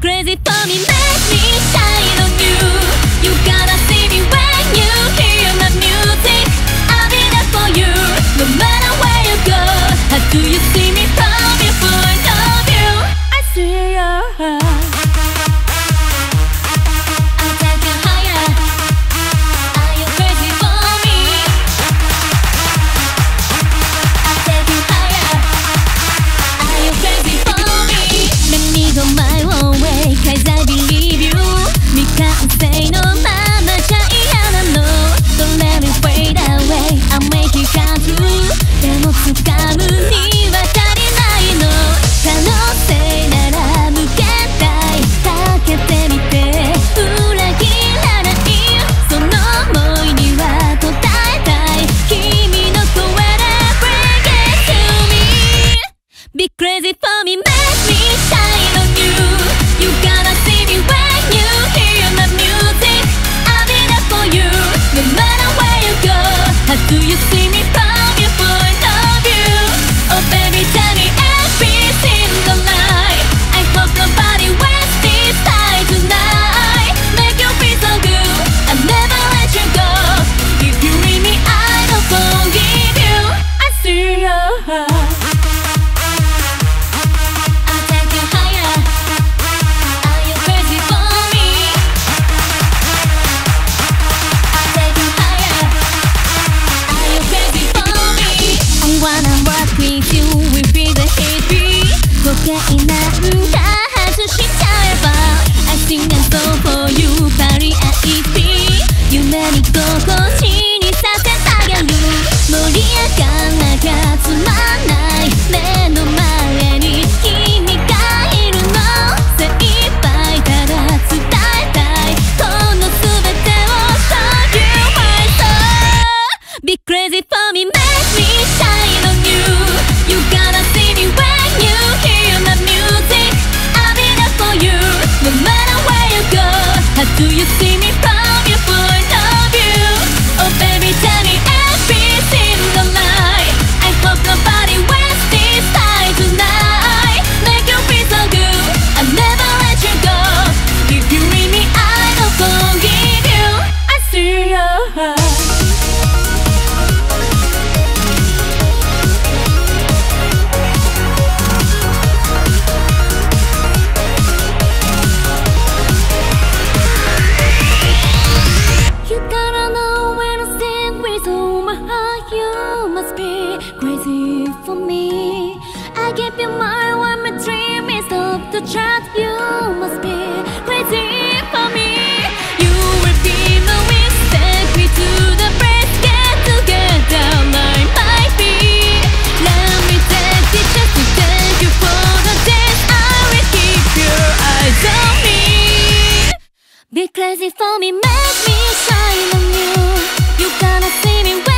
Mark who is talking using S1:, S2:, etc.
S1: crazy for me. 界なんて must be crazy for me. I give you my one, my dream is up the chart. You must be crazy for me. You will be the wind, take me to the breath, get together, get down like my feet. Let me take it just to thank you for the dance. I will keep your eyes on me. Be crazy for me, make me shine on you. You gotta see me.